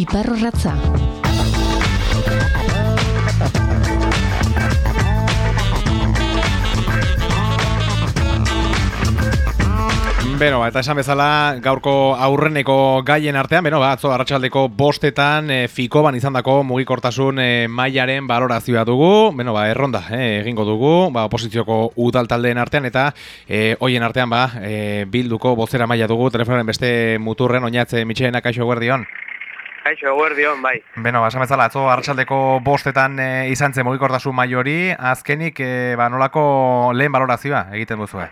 Iparrorratza. Beno, eta esan bezala, gaurko aurreneko gaien artean, beno, ba, atzo arratsaldeko bostetan, e, fikoban izan dako mugikortasun e, mailaren balorazioa dugu, beno, ba, erronda, e, egingo dugu, ba, oposizioko udal taldeen artean, eta e, hoien artean, ba, e, bilduko bozera maila dugu, telefonen beste muturren, oinatze, mitxeen akaixo guardion. Kaixo, eguerdion, bai. Beno, ba, esan bezala, atzo arratsaldeko bostetan e, izan zen mugikortasun mailori, azkenik, e, ba, nolako lehen balorazioa egiten duzu,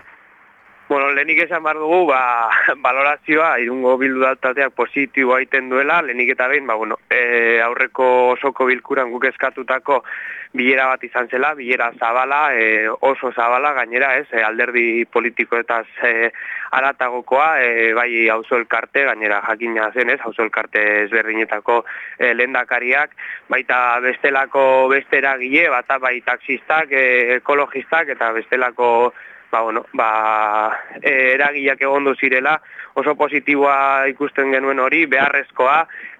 Bueno, lehenik esan behar dugu, ba, balorazioa, irungo bildu daltateak positiboa egiten duela, lehenik eta behin, ba, bueno, e, aurreko osoko bilkuran guk eskatutako bilera bat izan zela, bilera zabala, e, oso zabala, gainera, ez, e, alderdi politiko eta e, aratagokoa, e, bai hauzo elkarte, gainera jakina zen, ez, hauzo elkarte ezberdinetako e, lendakariak, baita bestelako bestera gile, bata bai taxistak, e, ekologistak, eta bestelako ba, bueno, ba, e, eragiak egondu zirela, oso positiboa ikusten genuen hori, beharrezkoa,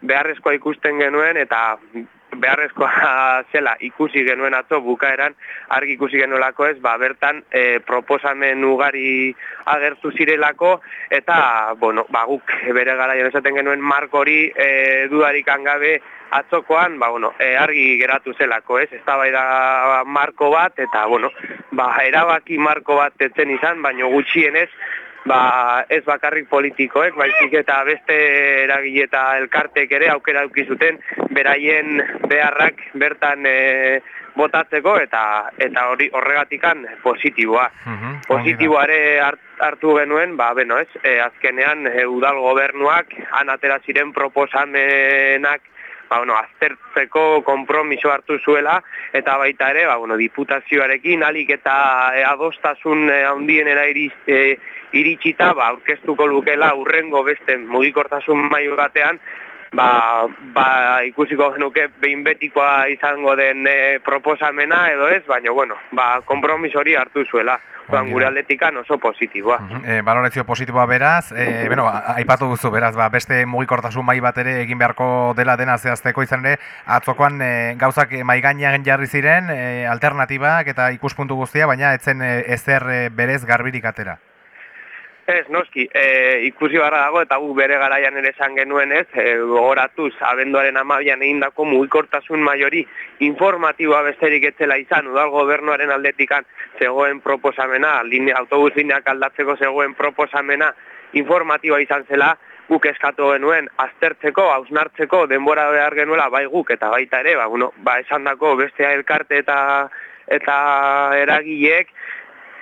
beharrezkoa ikusten genuen, eta beharrezkoa zela ikusi genuen atzo bukaeran argi ikusi genuelako ez ba bertan e, proposamen ugari agertu zirelako eta bueno ba guk bere garaian esaten genuen marko hori e, dudarik angabe atzokoan, ba, bueno, e, argi geratu zelako, ez? Ez da marko bat, eta, bueno, ba, erabaki marko bat etzen izan, baino gutxienez, ba, ez bakarrik politikoek, baizik eta beste eragile eta elkartek ere aukera zuten beraien beharrak bertan e, botatzeko eta eta hori horregatikan positiboa. Uh Positiboare hartu genuen, ba beno, ez? E, azkenean e, udal gobernuak han atera ziren proposamenak ba, bueno, aztertzeko konpromiso hartu zuela, eta baita ere, ba, bueno, diputazioarekin, alik eta e, adostasun e, handienera iriz, e, iritsita, ba, aurkeztuko lukela urrengo beste mugikortasun maiu batean, ba, ba, ikusiko genuke behin betikoa izango den e, proposamena edo ez, baina, bueno, ba, kompromiso hori hartu zuela. Juan gure atletikan oso positiboa. E, balorazio positiboa beraz, e, bueno, aipatu duzu beraz, ba, beste mugikortasun mai bat ere egin beharko dela dena zehazteko izan ere, atzokoan e, gauzak maigainan jarri ziren, e, alternatibak eta ikuspuntu guztia, baina etzen e, ezer berez garbirik atera. Ez, noski, e, ikusi barra dago eta gu bere garaian ere esan genuen ez, e, gogoratuz, abenduaren amabian egin dako mugikortasun maiori informatiboa besterik etzela izan, udal gobernuaren aldetikan zegoen proposamena, linea, autobus lineak aldatzeko zegoen proposamena informatiboa izan zela, guk eskatu genuen aztertzeko, hausnartzeko, denbora behar genuela, bai guk eta baita ere, ba, bueno, ba esan dako bestea elkarte eta eta eragileek,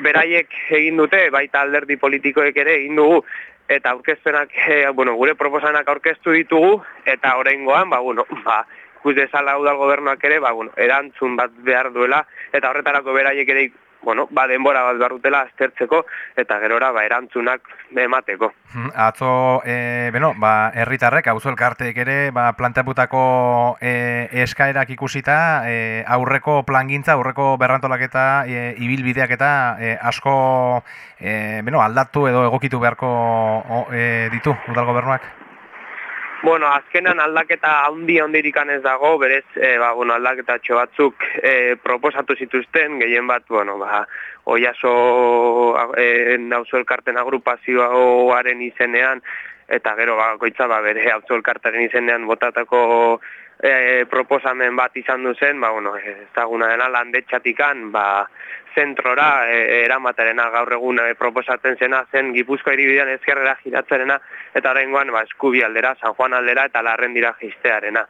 beraiek egin dute, baita alderdi politikoek ere egin dugu, eta aurkezpenak, e, bueno, gure proposanak aurkeztu ditugu, eta oraingoan, ba, bueno, ba, ikus dezala udal gobernuak ere, ba, bueno, erantzun bat behar duela, eta horretarako beraiek ere bueno, ba, denbora bat barrutela aztertzeko eta gerora ba, erantzunak emateko. Hmm, atzo, e, beno, ba, erritarrek, hauzo elkarteek ere, ba, planteaputako e, eskaerak ikusita, e, aurreko plangintza, aurreko berrantolaketa, e, ibilbideak eta e, asko e, beno, aldatu edo egokitu beharko o, e, ditu, udal gobernuak? Bueno, azkenan aldaketa handi handirikan ez dago, berez, e, ba, bueno, aldaketa txo batzuk e, proposatu zituzten, gehien bat, bueno, ba, oiaso e, nauzo elkarten agrupazioaren izenean, eta gero, ba, koitza, ba, bere hauzo elkartaren izenean botatako e, proposamen bat izan duzen, ba, bueno, ezaguna dena landetxatikan, ba, zentrora e, eramaterena gaur egun e, proposatzen zena zen Gipuzkoa hiribidean ezkerrera giratzerena eta oraingoan ba Eskubi aldera, San Juan aldera eta Larren dira jistearena.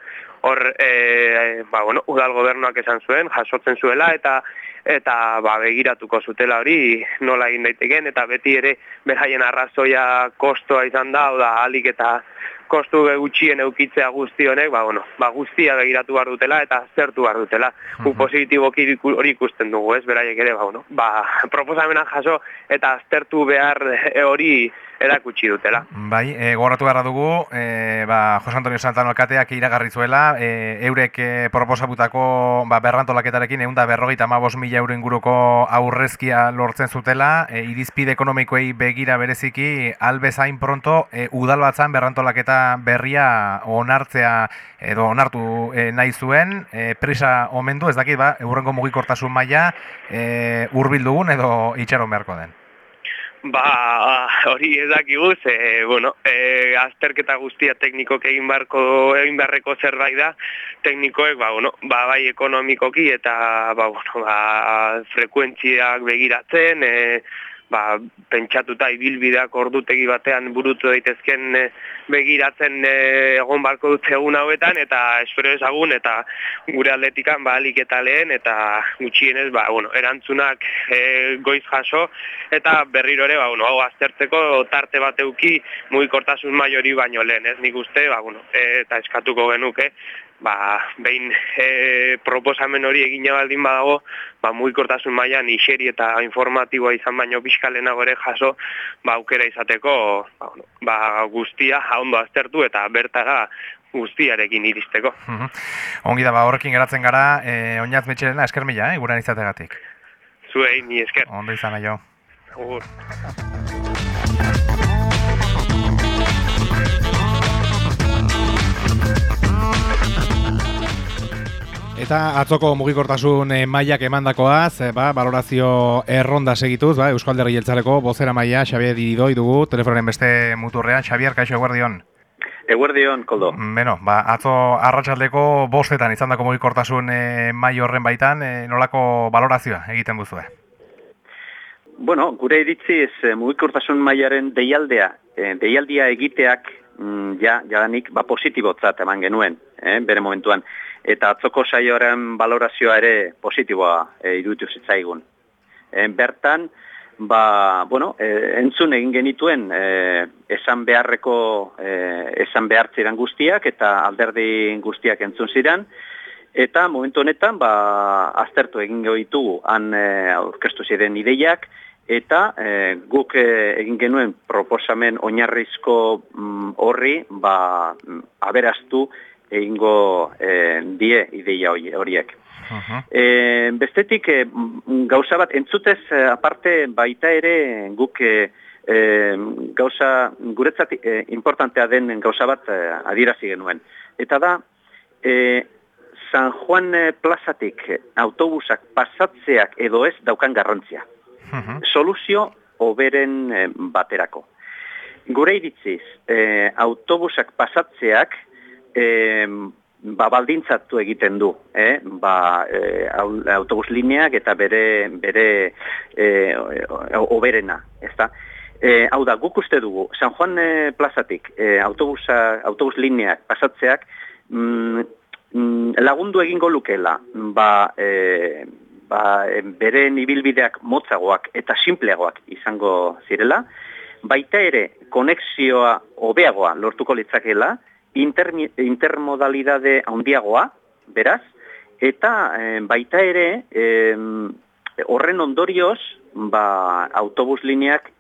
Hor e, ba, bueno, udal gobernuak esan zuen, jasotzen zuela eta eta ba, begiratuko zutela hori nola egin daiteken eta beti ere beraien arrazoia kostoa izan da, oda alik eta kostu gutxien eukitzea guzti honek, ba, bueno, ba, guztia begiratu behar dutela eta zertu behar dutela. Uh -huh. positiboki hori ikusten dugu, ez, beraiek ere, ba, bueno, ba, proposamena jaso eta aztertu behar hori erakutsi dutela. Bai, e, gogoratu beharra dugu, e, ba, Jose Antonio Santano alkateak iragarri zuela, e, eurek e, proposabutako ba, berrantolaketarekin egun da berrogeita mila euro inguruko aurrezkia lortzen zutela, e, irizpide ekonomikoei begira bereziki, albezain pronto, e, udal batzan berrantolaketa berria onartzea edo onartu e, nahi zuen, e, prisa omendu, ez dakit, ba, eurrengo mugikortasun maila e, urbildugun edo itxaron beharko den. Ba, hori ez dakigu, ze, bueno, e, azterketa guztia teknikok egin beharko, egin beharreko zerbait da, teknikoek, ba, bueno, ba, bai ekonomikoki eta, ba, bueno, ba, frekuentziak begiratzen, e, ba, pentsatuta ibilbideak ordutegi batean burutu daitezken e, begiratzen e, egon barko dut egun hauetan eta espero ezagun eta gure atletikan ba, alik eta lehen eta gutxienez ba, bueno, erantzunak e, goiz jaso eta berriro ere ba, bueno, hau aztertzeko tarte bat euki mugikortasun maiori baino lehen ez nik uste ba, bueno, e, eta eskatuko genuke ba, behin e, proposamen hori egina baldin badago, ba, mugikortasun mailan iseri eta informatiboa izan baino bizkalena gore jaso, ba, aukera izateko ba, ba, guztia ondo aztertu eta bertara guztiarekin iristeko. Ongi da, ba, horrekin geratzen gara, e, oinaz metxerena esker mila, eh, guran izategatik. Zuei, ni esker. Ondo izan, aio. Agur. Eta atzoko mugikortasun e, mailak emandakoaz, e, ba, valorazio erronda segituz, ba, Euskal Derri Jeltzareko bozera maila Xabier Didoi dugu, telefonen beste muturrean. Xabier, kaixo eguerdion? Eguerdion, koldo. Mm, beno, ba, atzo arratsaldeko bostetan izan dako mugikortasun e, mai horren baitan, e, nolako valorazioa egiten buzue? Bueno, gure iritziz mugikortasun mailaren deialdea, deialdia egiteak, mm, ja, jadanik, ba, positibotzat eman genuen, eh, bere momentuan eta atzoko saioaren valorazioa ere positiboa e, iruditu zitzaigun. E, bertan, ba, bueno, e, entzun egin genituen e, esan beharreko e, esan behartziran guztiak eta alderdi guztiak entzun ziren, eta momentu honetan ba, aztertu egin ditugu han e, aurkeztu ziren ideiak, eta e, guk e, egin genuen proposamen oinarrizko mm, horri ba, aberaztu egingo e, die ideia horiek. E, bestetik, e, gauza bat, entzutez aparte baita ere guk e, gauza, guretzat e, importantea den gauza bat e, adirazi genuen. Eta da, e, San Juan plazatik autobusak pasatzeak edo ez daukan garrantzia. Soluzio oberen baterako. Gure iritziz, e, autobusak pasatzeak e, ba, baldintzatu egiten du, eh? ba, e, autobus lineak eta bere, bere e, oberena, ez da? E, hau da, guk uste dugu, San Juan e, plazatik e, autobusa, autobus lineak pasatzeak mm, mm, lagundu egingo lukela, ba, e, ba, bere nibilbideak motzagoak eta simpleagoak izango zirela, baita ere konexioa hobeagoa lortuko litzakela, inter, intermodalidade handiagoa, beraz, eta e, baita ere, horren ondorioz, ba, autobus lineak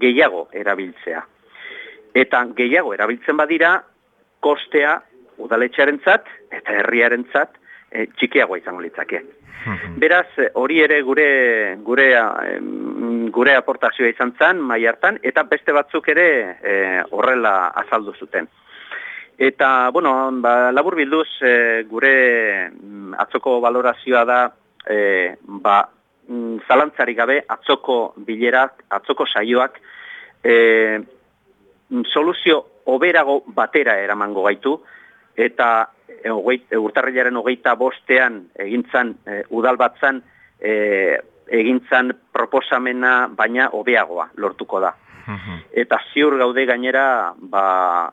gehiago erabiltzea. Eta gehiago erabiltzen badira, kostea udaletxearentzat eta herriarentzat e, txikiagoa izango litzake. Mhm. Beraz, hori ere gure gure gure aportazioa izan zen mai hartan eta beste batzuk ere e, horrela azaldu zuten. Eta, bueno, ba, labur bilduz, e, gure mm, atzoko valorazioa da, e, ba, mm, zalantzari gabe, atzoko bilerak, atzoko saioak, e, soluzio oberago batera eramango gaitu, eta e, urtarrilaren hogeita bostean egintzan, e, udal batzan, e, egintzan proposamena baina hobeagoa lortuko da. Eta ziur gaude gainera, ba,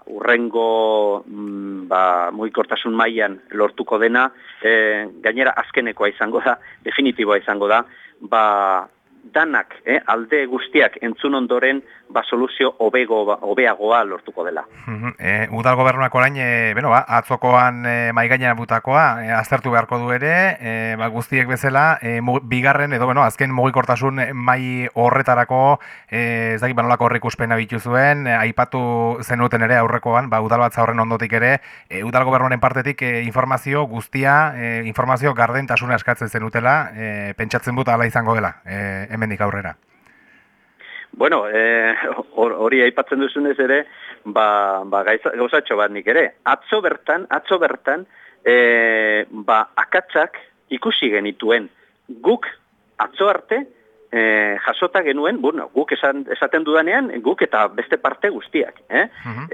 urrengo mm, ba, mugikortasun mailan lortuko dena, e, gainera azkenekoa izango da, definitiboa izango da, ba, danak, eh, alde guztiak entzun ondoren, ba soluzio hobego hobeagoa lortuko dela. E, udal gobernuak orain, e, bueno, ba, atzokoan e, mai butakoa e, aztertu beharko du ere, e, ba, guztiek bezala, e, bigarren edo bueno, azken mugikortasun mai horretarako e, ez dakit banolako horrikuspena bitu zuen, e, aipatu zenuten ere aurrekoan, ba udal batza horren ondotik ere, e, udal gobernuaren partetik e, informazio guztia, e, informazio gardentasuna eskatzen zenutela, e, pentsatzen dut ala izango dela. E, hemendik aurrera. Bueno, eh, hori aipatzen duzunez ere, ba, ba gauzatxo bat nik ere. Atzo bertan, atzo bertan, e, ba, akatzak ikusi genituen. Guk, atzo arte, e, jasota genuen, bueno, guk esan, esaten dudanean, guk eta beste parte guztiak. Eh? Uh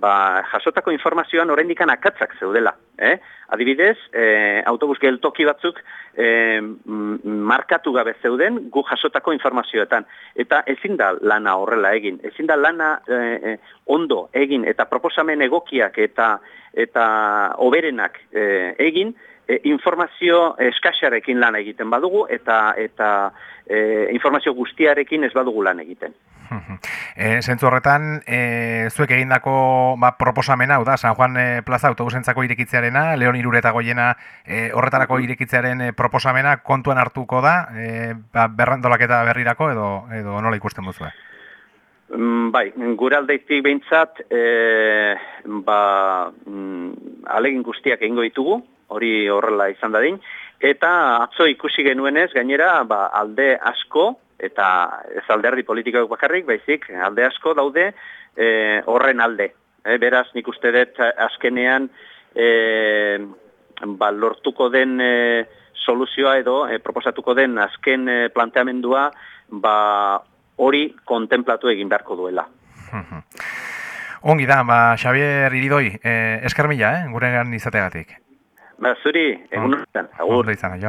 ba, jasotako informazioan oraindik akatzak zeudela. Eh? Adibidez, e, autobus geltoki batzuk e, markatu gabe zeuden guk jasotako informazioetan. Eta ezin da lana horrela egin. Ezin da lana e, ondo egin eta proposamen egokiak eta eta oberenak egin, e, informazio eskaxarekin lan egiten badugu eta eta e, informazio guztiarekin ez badugu lan egiten. E, zentzu horretan, e, zuek egindako ba, proposamena, hau da, San Juan e, Plaza autobusentzako irekitzearena, Leon Irureta goiena e, horretarako irekitzearen e, proposamena kontuan hartuko da, e, ba, berrandolak eta berrirako edo, edo nola ikusten duzu? Mm, bai, gure aldeitik behintzat, e, ba, mm, alegin guztiak egingo ditugu, hori horrela izan dadin, eta atzo ikusi genuenez, gainera, ba, alde asko, eta ez alderdi politikoak bakarrik, baizik, alde asko daude e, horren alde. E, beraz, nik uste dut azkenean e, ba, lortuko den e, soluzioa edo e, proposatuko den azken e, planteamendua ba, hori kontemplatu egin beharko duela. Ongi da, ba, Xavier Iridoi, eh, eskarmila, eh, gure izategatik. Ba, zuri, egun horretan, agur. Ondo izan, jo.